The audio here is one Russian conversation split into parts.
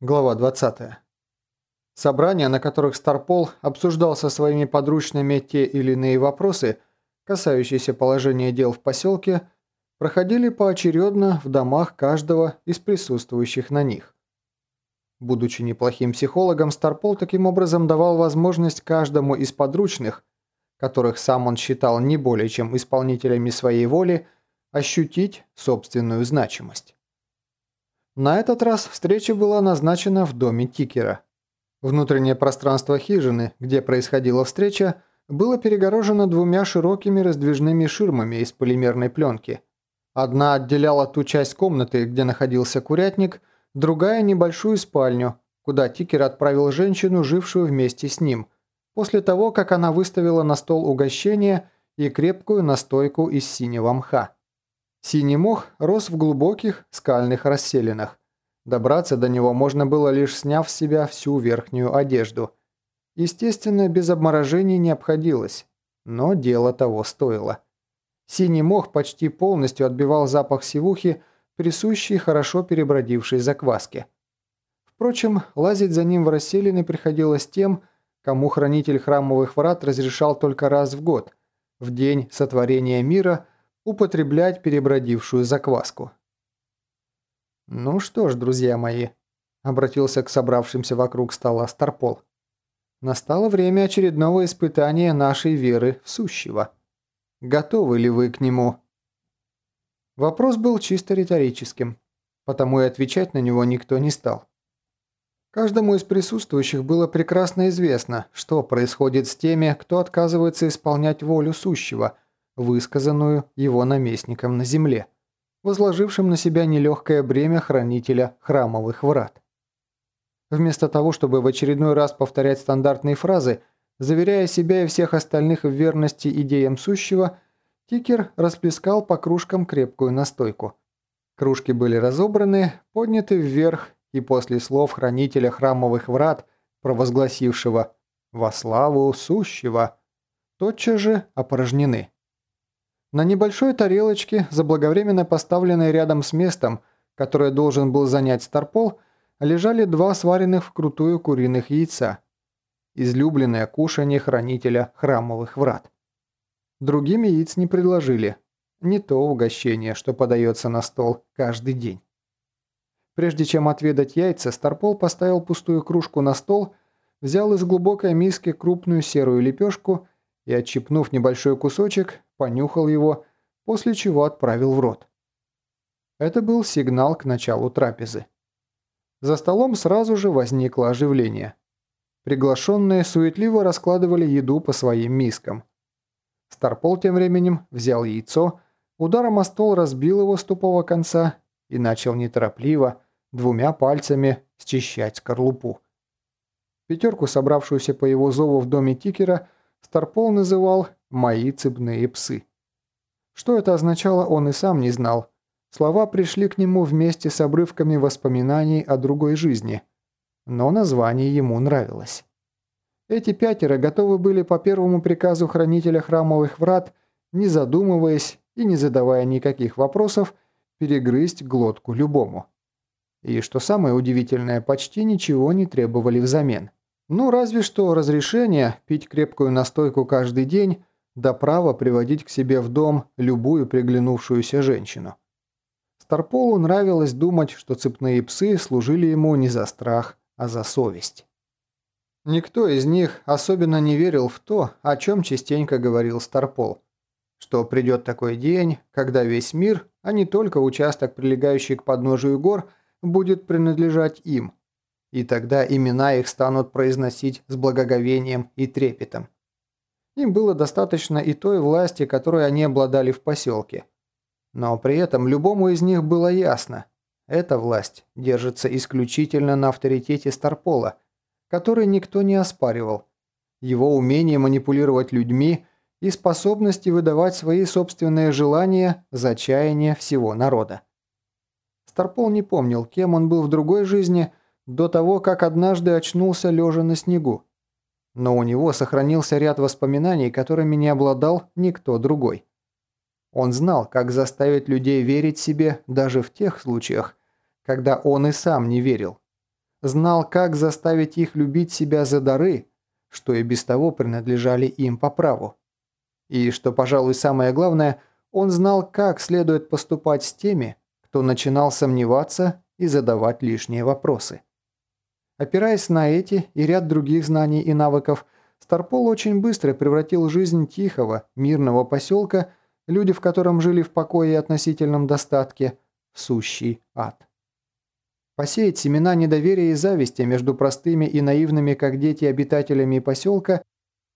Глава 20. Собрания, на которых Старпол обсуждал со своими подручными те или иные вопросы, касающиеся положения дел в поселке, проходили поочередно в домах каждого из присутствующих на них. Будучи неплохим психологом, Старпол таким образом давал возможность каждому из подручных, которых сам он считал не более чем исполнителями своей воли, ощутить собственную значимость. На этот раз встреча была назначена в доме Тикера. Внутреннее пространство хижины, где происходила встреча, было перегорожено двумя широкими раздвижными ширмами из полимерной пленки. Одна отделяла ту часть комнаты, где находился курятник, другая – небольшую спальню, куда Тикер отправил женщину, жившую вместе с ним, после того, как она выставила на стол угощение и крепкую настойку из синего мха. Синий мох рос в глубоких скальных расселинах. Добраться до него можно было лишь сняв с себя всю верхнюю одежду. Естественно, без обморожений не обходилось, но дело того стоило. Синий мох почти полностью отбивал запах сивухи, присущий хорошо перебродившей закваске. Впрочем, лазить за ним в расселины приходилось тем, кому хранитель храмовых врат разрешал только раз в год, в день сотворения мира – употреблять перебродившую закваску. «Ну что ж, друзья мои», – обратился к собравшимся вокруг стола Старпол. «Настало время очередного испытания нашей веры в сущего. Готовы ли вы к нему?» Вопрос был чисто риторическим, потому и отвечать на него никто не стал. Каждому из присутствующих было прекрасно известно, что происходит с теми, кто отказывается исполнять волю сущего – высказанную его наместником на земле, возложившим на себя нелегкое бремя хранителя храмовых врат. Вместо того, чтобы в очередной раз повторять стандартные фразы, заверяя себя и всех остальных в верности идеям сущего, Тикер расплескал по кружкам крепкую настойку. Кружки были разобраны, подняты вверх, и после слов хранителя храмовых врат, провозгласившего «Во славу сущего», тотчас же опорожнены. На небольшой тарелочке, заблаговременно поставленной рядом с местом, которое должен был занять Старпол, лежали два сваренных вкрутую куриных яйца. Излюбленное кушанье хранителя храмовых врат. Другим яиц не предложили. Не то угощение, что подается на стол каждый день. Прежде чем отведать яйца, Старпол поставил пустую кружку на стол, взял из глубокой миски крупную серую лепешку и, отщипнув небольшой кусочек, понюхал его, после чего отправил в рот. Это был сигнал к началу трапезы. За столом сразу же возникло оживление. Приглашенные суетливо раскладывали еду по своим мискам. Старпол тем временем взял яйцо, ударом о стол разбил его с тупого конца и начал неторопливо, двумя пальцами, счищать скорлупу. Пятерку, собравшуюся по его зову в доме Тикера, Старпол называл «мои цепные псы». Что это означало, он и сам не знал. Слова пришли к нему вместе с обрывками воспоминаний о другой жизни. Но название ему нравилось. Эти пятеро готовы были по первому приказу хранителя храмовых врат, не задумываясь и не задавая никаких вопросов, перегрызть глотку любому. И, что самое удивительное, почти ничего не требовали взамен. Ну, разве что разрешение пить крепкую настойку каждый день, да право приводить к себе в дом любую приглянувшуюся женщину. Старполу нравилось думать, что цепные псы служили ему не за страх, а за совесть. Никто из них особенно не верил в то, о чем частенько говорил Старпол, что придет такой день, когда весь мир, а не только участок, прилегающий к подножию гор, будет принадлежать им – и тогда имена их станут произносить с благоговением и трепетом. Им было достаточно и той власти, которой они обладали в поселке. Но при этом любому из них было ясно, эта власть держится исключительно на авторитете Старпола, который никто не оспаривал, его умение манипулировать людьми и способности выдавать свои собственные желания за чаяние всего народа. Старпол не помнил, кем он был в другой жизни – до того, как однажды очнулся лежа на снегу. Но у него сохранился ряд воспоминаний, которыми не обладал никто другой. Он знал, как заставить людей верить себе даже в тех случаях, когда он и сам не верил. знал, как заставить их любить себя за дары, что и без того принадлежали им по праву. И, что, пожалуй, самое главное, он знал, как следует поступать с теми, кто начинал сомневаться и задавать лишние вопросы. Опираясь на эти и ряд других знаний и навыков, Старпол очень быстро превратил жизнь тихого, мирного поселка, люди в котором жили в покое и относительном достатке, в сущий ад. Посеять семена недоверия и зависти между простыми и наивными, как дети, обитателями поселка,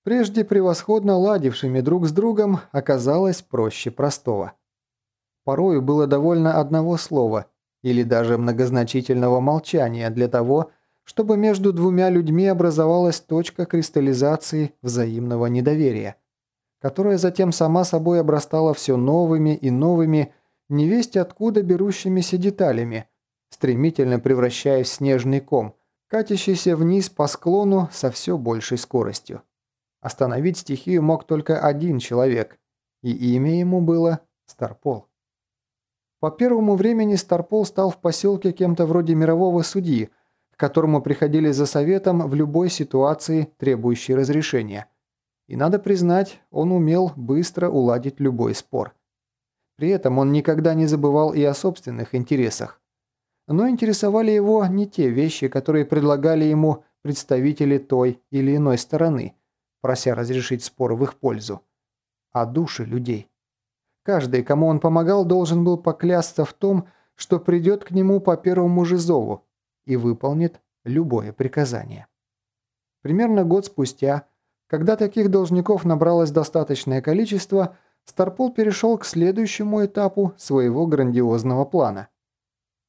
прежде превосходно ладившими друг с другом, оказалось проще простого. Порою было довольно одного слова или даже многозначительного молчания для того, чтобы между двумя людьми образовалась точка кристаллизации взаимного недоверия, которая затем сама собой обрастала все новыми и новыми, невесть откуда берущимися деталями, стремительно превращаясь в снежный ком, катящийся вниз по склону со все большей скоростью. Остановить стихию мог только один человек, и имя ему было Старпол. По первому времени Старпол стал в поселке кем-то вроде мирового судьи, к которому приходили за советом в любой ситуации, требующей разрешения. И надо признать, он умел быстро уладить любой спор. При этом он никогда не забывал и о собственных интересах. Но интересовали его не те вещи, которые предлагали ему представители той или иной стороны, прося разрешить спор в их пользу, а души людей. Каждый, кому он помогал, должен был поклясться в том, что придет к нему по первому же зову, и выполнит любое приказание. Примерно год спустя, когда таких должников набралось достаточное количество, Старпол перешел к следующему этапу своего грандиозного плана.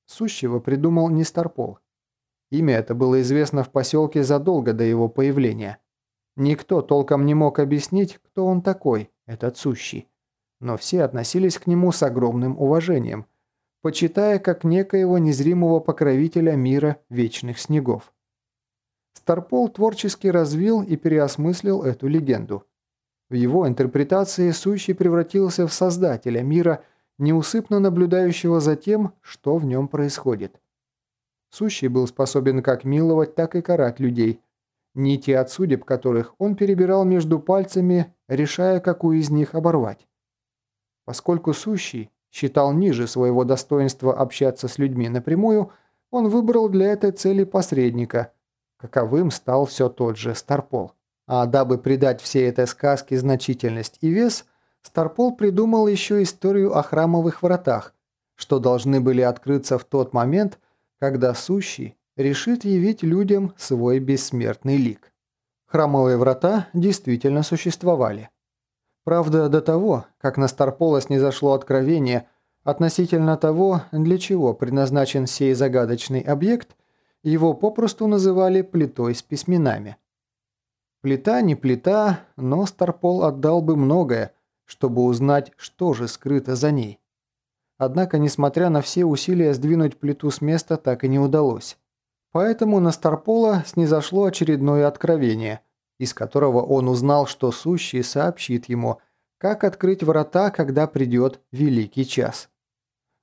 Сущего придумал не Старпол. Имя это было известно в поселке задолго до его появления. Никто толком не мог объяснить, кто он такой, этот сущий. Но все относились к нему с огромным уважением – почитая как некоего незримого покровителя мира вечных снегов. Старпол творчески развил и переосмыслил эту легенду. В его интерпретации Сущий превратился в создателя мира, неусыпно наблюдающего за тем, что в нем происходит. Сущий был способен как миловать, так и карать людей, нити от судеб которых он перебирал между пальцами, решая, какую из них оборвать. Поскольку Сущий считал ниже своего достоинства общаться с людьми напрямую, он выбрал для этой цели посредника. Каковым стал все тот же Старпол. А дабы придать всей этой сказке значительность и вес, Старпол придумал еще историю о храмовых вратах, что должны были открыться в тот момент, когда Сущий решит явить людям свой бессмертный лик. Храмовые врата действительно существовали. Правда, до того, как на Старпола снизошло откровение относительно того, для чего предназначен сей загадочный объект, его попросту называли плитой с письменами. Плита не плита, но Старпол отдал бы многое, чтобы узнать, что же скрыто за ней. Однако, несмотря на все усилия сдвинуть плиту с места, так и не удалось. Поэтому на Старпола снизошло очередное откровение – из которого он узнал, что Сущий сообщит ему, как открыть врата, когда придет Великий Час.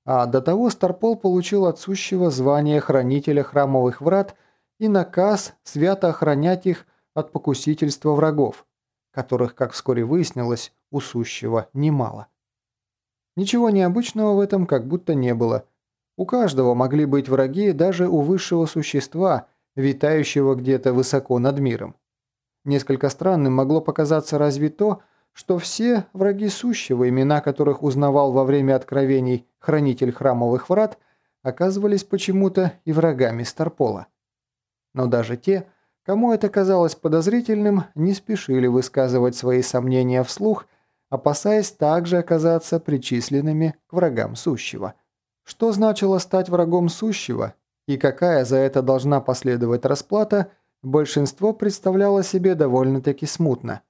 А до того Старпол получил от Сущего звание Хранителя Храмовых Врат и наказ свято охранять их от покусительства врагов, которых, как вскоре выяснилось, у Сущего немало. Ничего необычного в этом как будто не было. У каждого могли быть враги даже у высшего существа, витающего где-то высоко над миром. Несколько странным могло показаться разве то, что все враги сущего, имена которых узнавал во время откровений хранитель храмовых врат, оказывались почему-то и врагами Старпола. Но даже те, кому это казалось подозрительным, не спешили высказывать свои сомнения вслух, опасаясь также оказаться причисленными к врагам сущего. Что значило стать врагом сущего и какая за это должна последовать расплата – большинство представляло себе довольно-таки смутно.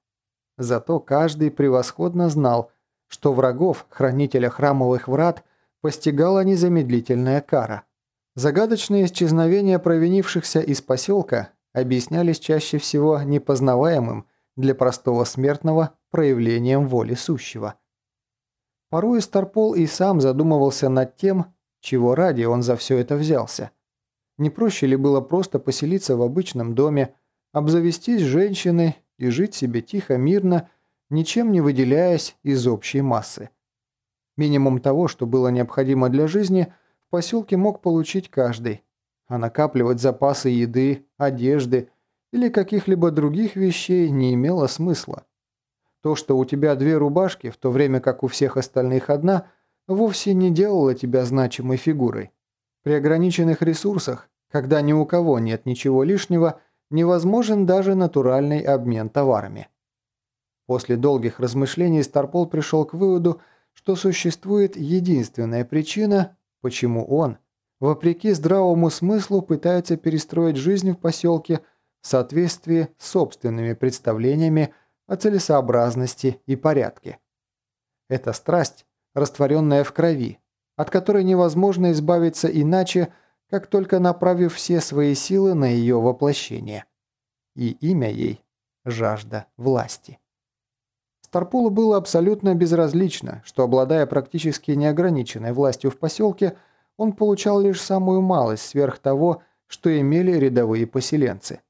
Зато каждый превосходно знал, что врагов, хранителя храмовых врат, постигала незамедлительная кара. Загадочные исчезновения провинившихся из поселка объяснялись чаще всего непознаваемым для простого смертного проявлением воли сущего. Порой Старпол и сам задумывался над тем, чего ради он за все это взялся. Не проще ли было просто поселиться в обычном доме, обзавестись женщиной и жить себе тихо, мирно, ничем не выделяясь из общей массы? Минимум того, что было необходимо для жизни, в поселке мог получить каждый, а накапливать запасы еды, одежды или каких-либо других вещей не имело смысла. То, что у тебя две рубашки, в то время как у всех остальных одна, вовсе не делало тебя значимой фигурой. При ограниченных ресурсах, когда ни у кого нет ничего лишнего, невозможен даже натуральный обмен товарами. После долгих размышлений Старпол пришел к выводу, что существует единственная причина, почему он, вопреки здравому смыслу, пытается перестроить жизнь в поселке в соответствии с собственными представлениями о целесообразности и порядке. Это страсть, растворенная в крови, от которой невозможно избавиться иначе, как только направив все свои силы на ее воплощение. И имя ей – жажда власти. Старпулу было абсолютно безразлично, что, обладая практически неограниченной властью в поселке, он получал лишь самую малость сверх того, что имели рядовые поселенцы.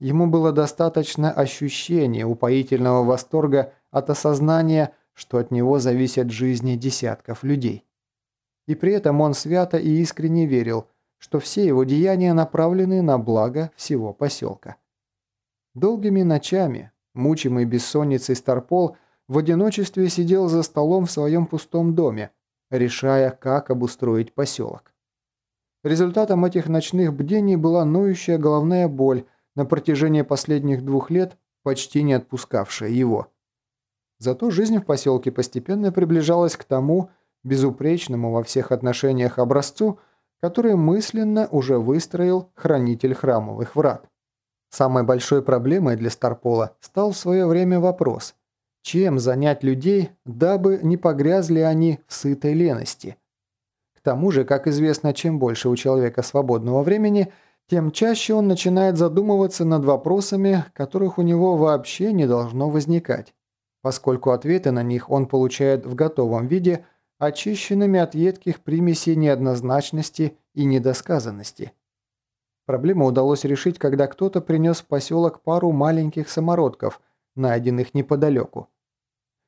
Ему было достаточно ощущения упоительного восторга от осознания, что от него зависят жизни десятков людей. И при этом он свято и искренне верил, что все его деяния направлены на благо всего поселка. Долгими ночами, Мучимый бессонницей Старпол в одиночестве сидел за столом в своем пустом доме, решая, как обустроить поселок. Результатом этих ночных бдений была ноющая головная боль на протяжении последних двух лет, почти не отпускавшая его. Зато жизнь в поселке постепенно приближалась к тому безупречному во всех отношениях образцу, который мысленно уже выстроил хранитель храмовых врат. Самой большой проблемой для Старпола стал в свое время вопрос, чем занять людей, дабы не погрязли они в сытой лености. К тому же, как известно, чем больше у человека свободного времени, тем чаще он начинает задумываться над вопросами, которых у него вообще не должно возникать, поскольку ответы на них он получает в готовом виде, очищенными от едких примесей неоднозначности и недосказанности – Проблему удалось решить, когда кто-то принес в поселок пару маленьких самородков, найденных неподалеку.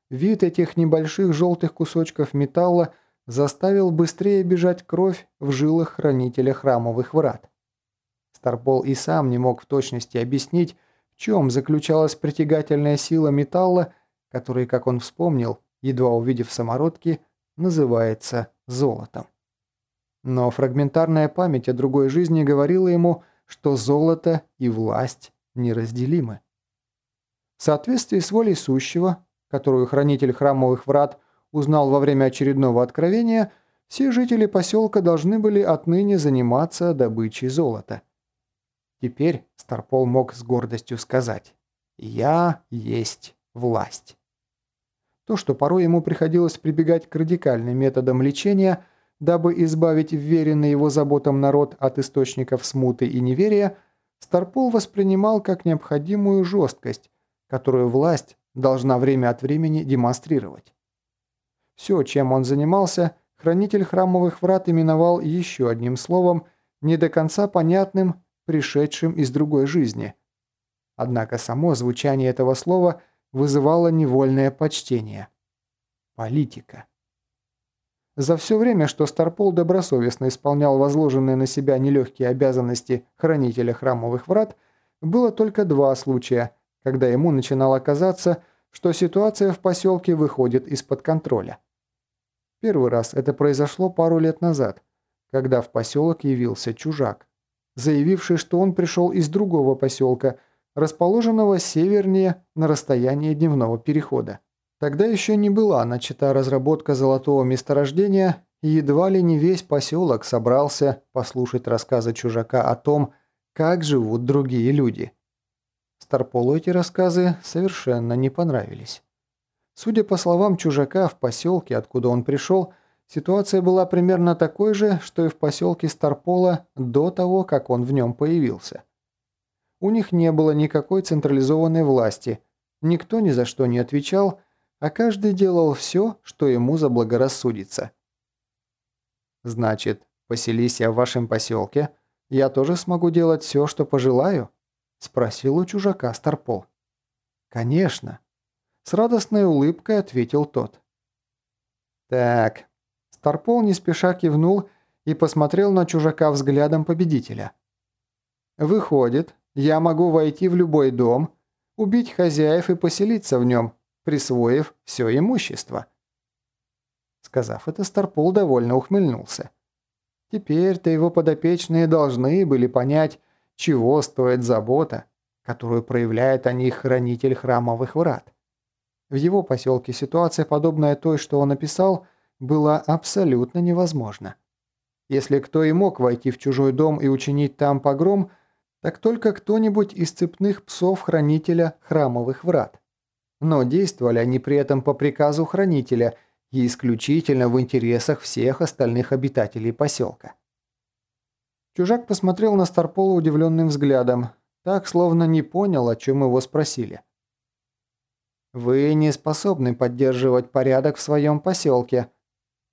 Вид этих небольших желтых кусочков металла заставил быстрее бежать кровь в жилах хранителя храмовых врат. Старпол и сам не мог в точности объяснить, в чем заключалась притягательная сила металла, который, как он вспомнил, едва увидев самородки, называется золотом. Но фрагментарная память о другой жизни говорила ему, что золото и власть неразделимы. В соответствии с волей сущего, которую хранитель храмовых врат узнал во время очередного откровения, все жители поселка должны были отныне заниматься добычей золота. Теперь Старпол мог с гордостью сказать «Я есть власть». То, что порой ему приходилось прибегать к радикальным методам лечения – дабы избавить вверенный его заботам народ от источников смуты и неверия, Старпол воспринимал как необходимую жесткость, которую власть должна время от времени демонстрировать. Все, чем он занимался, хранитель храмовых врат именовал еще одним словом, не до конца понятным, пришедшим из другой жизни. Однако само звучание этого слова вызывало невольное почтение. Политика. За все время, что Старпол добросовестно исполнял возложенные на себя нелегкие обязанности хранителя храмовых врат, было только два случая, когда ему начинало казаться, что ситуация в поселке выходит из-под контроля. Первый раз это произошло пару лет назад, когда в поселок явился чужак, заявивший, что он пришел из другого поселка, расположенного севернее на расстоянии дневного перехода. Тогда еще не была начата разработка золотого месторождения, и едва ли не весь поселок собрался послушать рассказы чужака о том, как живут другие люди. Старполу эти рассказы совершенно не понравились. Судя по словам чужака, в поселке, откуда он пришел, ситуация была примерно такой же, что и в поселке Старпола до того, как он в нем появился. У них не было никакой централизованной власти, никто ни за что не отвечал, а каждый делал все, что ему заблагорассудится. «Значит, поселись я в вашем поселке, я тоже смогу делать все, что пожелаю?» – спросил у чужака Старпол. «Конечно», – с радостной улыбкой ответил тот. «Так». Старпол не спеша кивнул и посмотрел на чужака взглядом победителя. «Выходит, я могу войти в любой дом, убить хозяев и поселиться в нем, присвоив все имущество». Сказав это, Старпол довольно ухмыльнулся. Теперь-то его подопечные должны были понять, чего стоит забота, которую проявляет о них хранитель храмовых врат. В его поселке ситуация, подобная той, что он описал, была абсолютно невозможна. Если кто и мог войти в чужой дом и учинить там погром, так только кто-нибудь из цепных псов хранителя храмовых врат. Но действовали они при этом по приказу хранителя и исключительно в интересах всех остальных обитателей поселка. Чужак посмотрел на Старпола удивленным взглядом, так, словно не понял, о чем его спросили. «Вы не способны поддерживать порядок в своем поселке»,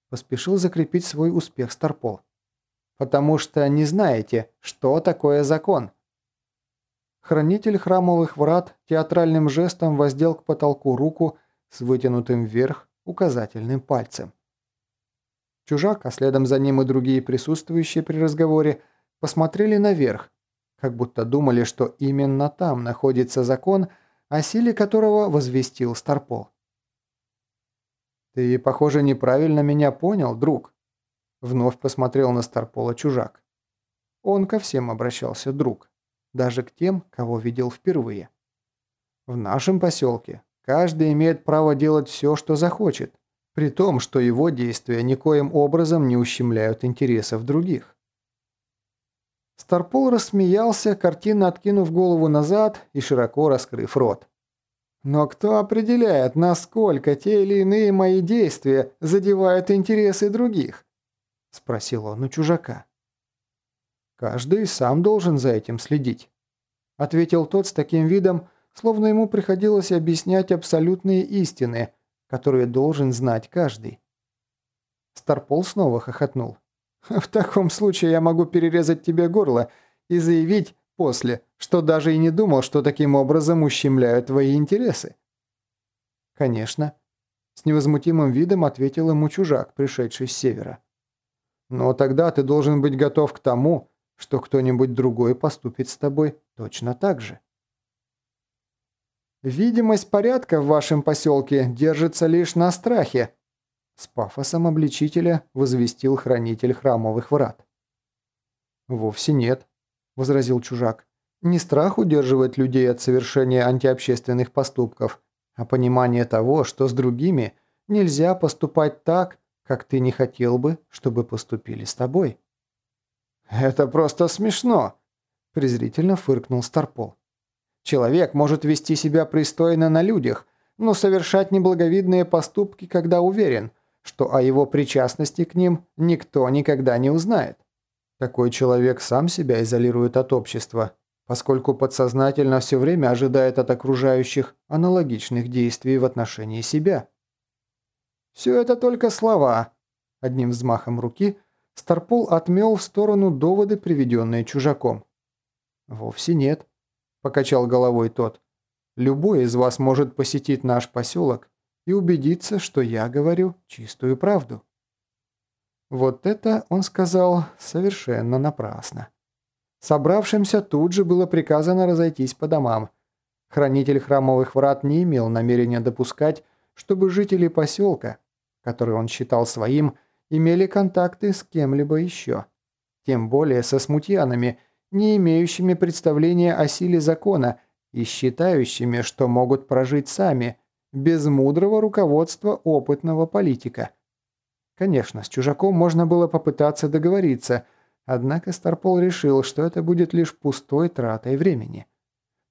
поспешил закрепить свой успех Старпол. «Потому что не знаете, что такое закон». Хранитель храмовых врат театральным жестом воздел к потолку руку с вытянутым вверх указательным пальцем. Чужак, а следом за ним и другие присутствующие при разговоре, посмотрели наверх, как будто думали, что именно там находится закон, о силе которого возвестил Старпол. «Ты, похоже, неправильно меня понял, друг», — вновь посмотрел на Старпола чужак. Он ко всем обращался друг, даже к тем, кого видел впервые. В нашем поселке каждый имеет право делать все, что захочет, при том, что его действия никоим образом не ущемляют интересов других. Старпол рассмеялся, картинно откинув голову назад и широко раскрыв рот. Но кто определяет, насколько те или иные мои действия задевают интересы других? Спросил он у чужака. Каждый сам должен за этим следить. Ответил тот с таким видом, словно ему приходилось объяснять абсолютные истины, которые должен знать каждый. Старпол снова хохотнул. «В таком случае я могу перерезать тебе горло и заявить, после, что даже и не думал, что таким образом ущемляют твои интересы. Конечно. С невозмутимым видом ответил ему чужак, пришедший с севера. Но тогда ты должен быть готов к тому, что кто-нибудь другой поступит с тобой точно так же. «Видимость порядка в вашем поселке держится лишь на страхе», с пафосом обличителя возвестил хранитель храмовых врат. «Вовсе нет», – возразил чужак. «Не страх удерживает людей от совершения антиобщественных поступков, а понимание того, что с другими нельзя поступать так, как ты не хотел бы, чтобы поступили с тобой». «Это просто смешно», – презрительно фыркнул Старпол. «Человек может вести себя пристойно на людях, но совершать неблаговидные поступки, когда уверен, что о его причастности к ним никто никогда не узнает. Такой человек сам себя изолирует от общества, поскольку подсознательно все время ожидает от окружающих аналогичных действий в отношении себя. «Все это только слова», – одним взмахом руки Старпол отмел в сторону доводы, приведенные чужаком. «Вовсе нет», – покачал головой тот. «Любой из вас может посетить наш поселок и убедиться, что я говорю чистую правду». Вот это, он сказал, совершенно напрасно. Собравшимся тут же было приказано разойтись по домам. Хранитель храмовых врат не имел намерения допускать, чтобы жители поселка, который он считал своим, имели контакты с кем-либо еще. Тем более со смутьянами, не имеющими представления о силе закона и считающими, что могут прожить сами, без мудрого руководства опытного политика – Конечно, с чужаком можно было попытаться договориться, однако Старпол решил, что это будет лишь пустой тратой времени.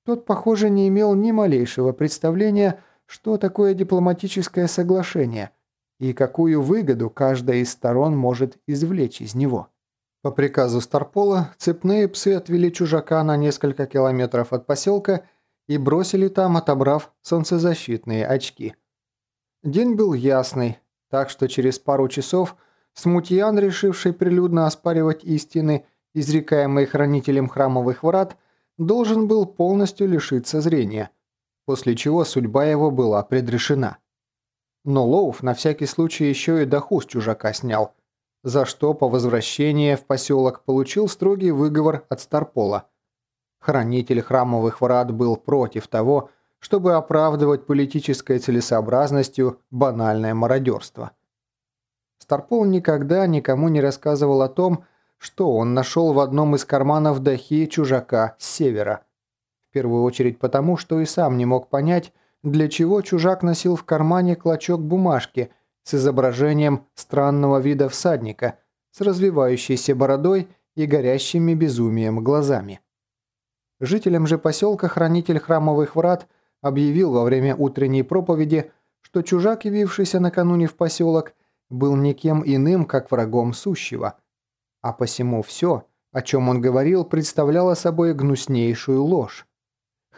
Тот, похоже, не имел ни малейшего представления, что такое дипломатическое соглашение и какую выгоду каждая из сторон может извлечь из него. По приказу Старпола цепные псы отвели чужака на несколько километров от поселка и бросили там, отобрав солнцезащитные очки. День был ясный, так что через пару часов Смутьян, решивший прилюдно оспаривать истины изрекаемый хранителем храмовых врат, должен был полностью лишиться зрения, после чего судьба его была предрешена. Но Лоуф на всякий случай еще и доху с чужака снял, за что по возвращении в поселок получил строгий выговор от Старпола. Хранитель храмовых врат был против того, чтобы оправдывать политической целесообразностью банальное мародерство. Старпол никогда никому не рассказывал о том, что он нашел в одном из карманов дахи чужака с севера. В первую очередь потому, что и сам не мог понять, для чего чужак носил в кармане клочок бумажки с изображением странного вида всадника с развивающейся бородой и горящими безумием глазами. Жителям же поселка хранитель храмовых врат объявил во время утренней проповеди, что чужак, явившийся накануне в поселок, был никем иным, как врагом сущего. А посему все, о чем он говорил, представляло собой гнуснейшую ложь.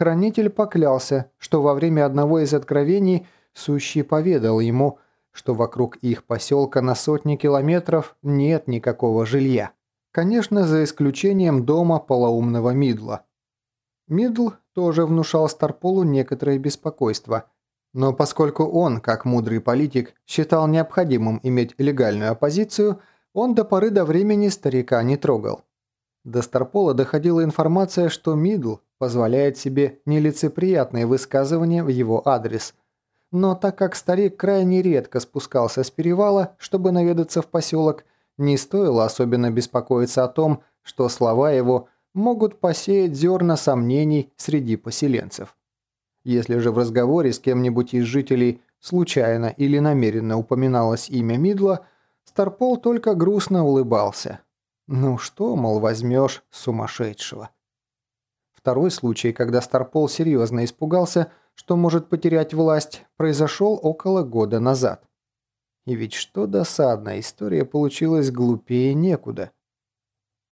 Хранитель поклялся, что во время одного из откровений Сущий поведал ему, что вокруг их поселка на сотни километров нет никакого жилья. Конечно, за исключением дома полоумного Мидла. Мидл тоже внушал Старполу некоторое беспокойство, но поскольку он, как мудрый политик, считал необходимым иметь легальную оппозицию, он до поры до времени старика не трогал. До Старпола доходила информация, что Мидл позволяет себе нелицеприятные высказывания в его адрес. Но так как старик крайне редко спускался с перевала, чтобы наведаться в поселок, не стоило особенно беспокоиться о том, что слова его могут посеять зерна сомнений среди поселенцев. Если же в разговоре с кем-нибудь из жителей случайно или намеренно упоминалось имя Мидла, Старпол только грустно улыбался. Ну что, мол, возьмешь сумасшедшего? Второй случай, когда Старпол серьезно испугался, что может потерять власть, произошел около года назад. И ведь что досадно, история получилась глупее некуда –